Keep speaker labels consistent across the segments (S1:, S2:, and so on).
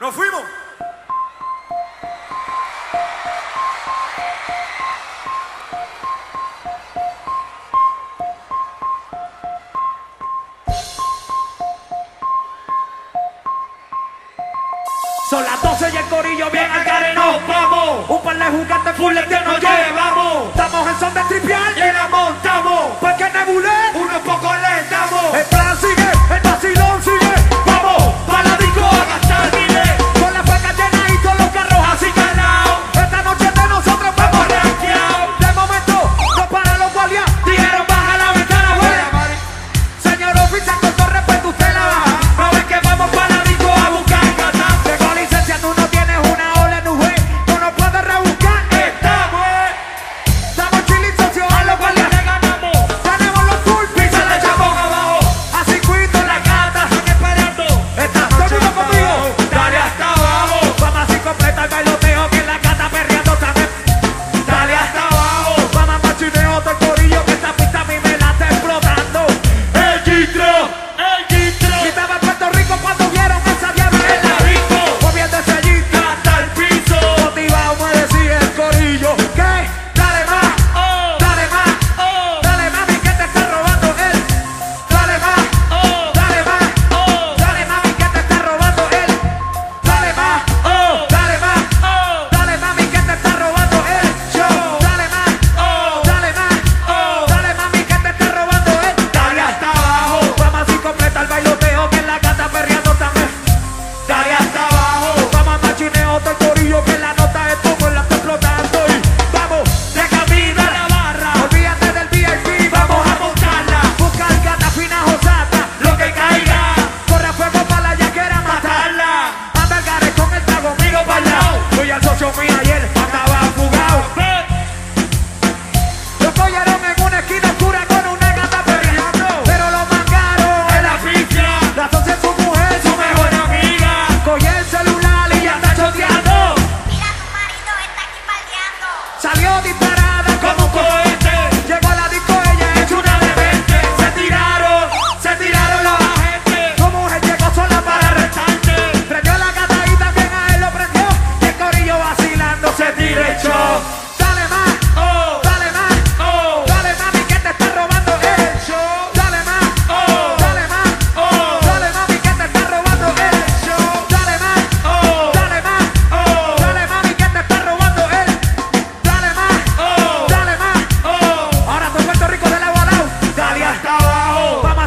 S1: ¡Nos fuimos!
S2: Son las 12 y el corillo bien al careno, vamos. Un par de juguetes full de nos llevamos. Estamos en son de tripión. I'll be.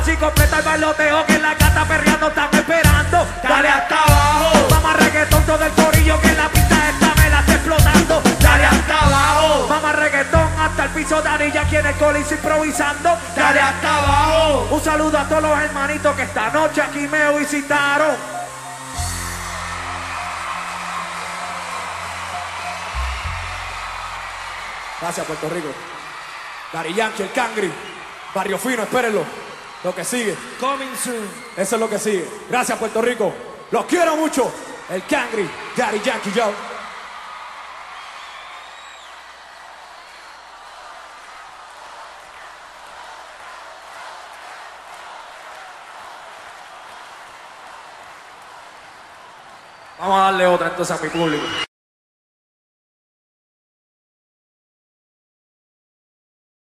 S2: chicos, presta el baloteo que la gata perreando están esperando. Dale hasta abajo. Mamá reggaetón todo el corillo que la pista esta me la está explotando. Dale hasta abajo. Mamá reggaetón hasta el piso Dani ya quien el colis improvisando. Dale hasta abajo. Un saludo a todos los hermanitos que esta noche aquí me visitaron. Gracias, Puerto Rico. Dari Yankee, el Cangri. Barrio Fino, espérenlo. Lo que sigue.
S1: Coming soon.
S2: Eso es lo que sigue. Gracias, Puerto Rico. Los quiero mucho. El Cangri, Daddy Yankee, yo. Vamos a darle otra entonces a mi público.